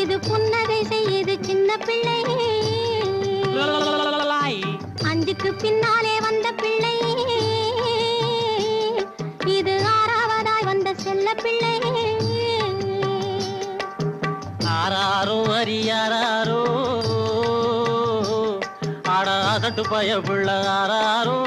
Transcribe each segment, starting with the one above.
இது புன்னகை இது சின்ன பிள்ளை. அஞ்சுக்கு பின்னாலே வந்த பிள்ளை. இது ஆறாவதாய் வந்த செல்ல பிள்ளை. ஆறாரோ அரியாரோ ஆடாதட்டு பயப்புள்ள ஆறாரோ.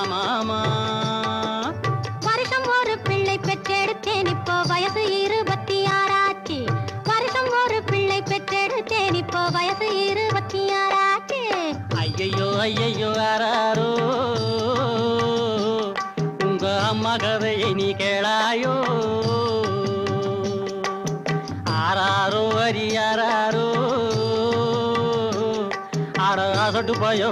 ஆமாமா வருஷம் ஒரு பிள்ளை பெற்றெடுத்தேன் இப்போ வயசு இருபத்தி ஆறாச்சு வருஷம் ஒரு பிள்ளை பெற்றெடுத்தேன் இப்போ வயசு இருபத்தி ஆறாச்சு ஐயையோ ஐயையோ ஆராரோ உங்க அம்மா கதையை நீ கேளாயோ. ஆராரோ அரியாரோ ஆடாசட்டு பய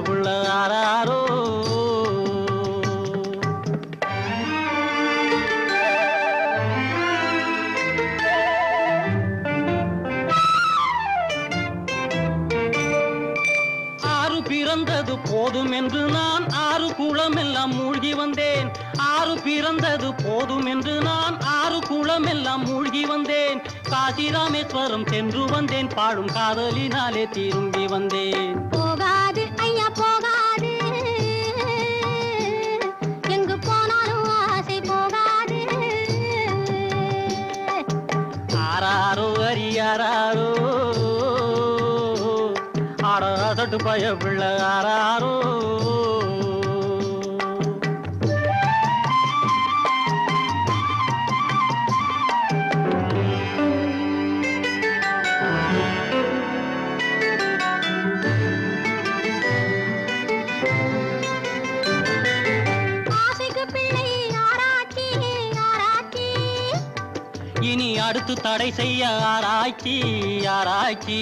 பிறந்தது போதும் என்று நான் ஆறு குளம் எல்லாம் மூழ்கி வந்தேன். ஆறு பிறந்தது போதும் என்று நான் ஆறு குளம் எல்லாம் மூழ்கி வந்தேன். காசி ராமேஸ்வரம் சென்று வந்தேன். பாடும் காதலினாலே திரும்பி வந்தேன். போகாது ஐயா போகாது. எங்கு போனாலும் ஆசை போகாது. ஆராரோ அரியாரோ ஆடாசட்டு பய பிள்ளை ஆராரோ ஆசைக்கு பிள்ளை ஆராய்ச்சி ஆராய்ச்சி. இனி அடுத்து தடை செய்ய ஆராய்ச்சி ஆராய்ச்சி.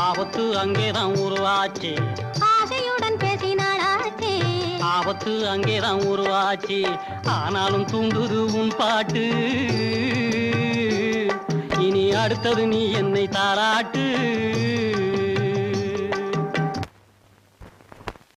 ஆபத்து அங்கேதான் உருவாச்சு. ஆசையுடன் பேசினாளாச்சே ஆபத்து அங்கேதான் உருவாச்சு. ஆனாலும் தூண்டுது உன் பாட்டு. இனி அடுத்தது நீ என்னை தாராட்டு